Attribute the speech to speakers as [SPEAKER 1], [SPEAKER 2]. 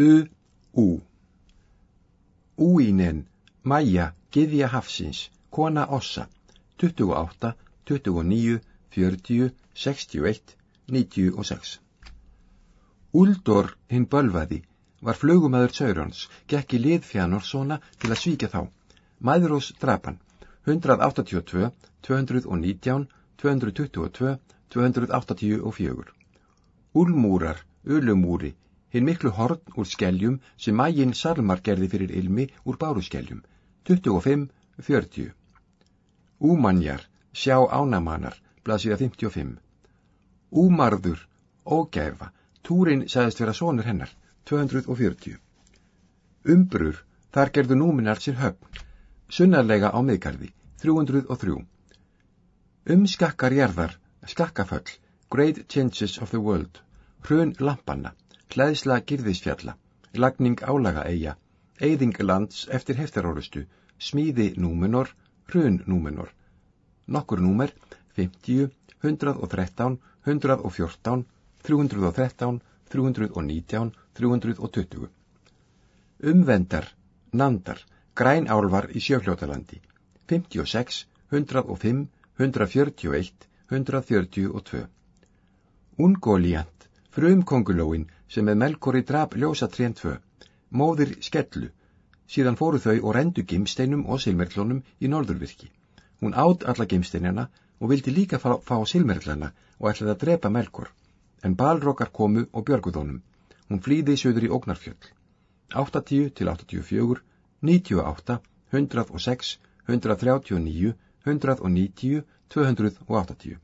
[SPEAKER 1] U. Úínen, Maja, Gyðja Hafsins, Kona Ossa, 28, 29, 40, 61, 96. Úldor hinn bölvaði var flugumæður Saurons, gekk í lið Fjanorsona til að svíkja þá. Mæðurós drapan, 182, 219, 222, 284. Úlmúrar, Ulumúri, hinn miklu horn úr skeljum sem mægin Salmar gerði fyrir ilmi úr báruskeljum, 25-40. Úmanjar, sjá ánamanar, blasíða 55. Úmarður, ógæfa, túrin sagðist vera sonur hennar, 240. Umbrur, þar gerðu núminar sér höfn, sunnarlega á miðgarði, 303. Um skakkar jarðar, skakkaföll, Great Changes of the World, hrun lampanna, klæðsla girðisfjalla, lagning álaga eiga, eyðing lands eftir heftarórustu, smíði númenor, hrun númenor. Nokkur númer 50, 113, 114, 313, 319, 320. Umvendar, nandar, græn álvar í sjöfljótalandi, 56, 105, 141, 142. Ungóliant, frumkongulóin sem með melkori drap ljósa trén tvö, móðir skellu, síðan fóru þau og rendu gimsteinum og silmerklunum í norðurvirki. Hún átt alla gimsteinina og vildi líka fá, fá silmerklana og ætlaði að drepa melkor, en balrókar komu og björguðónum. Hún flýði söður í Ógnarfjöll. 80 til 84, 98, 106, 139, 190, 280.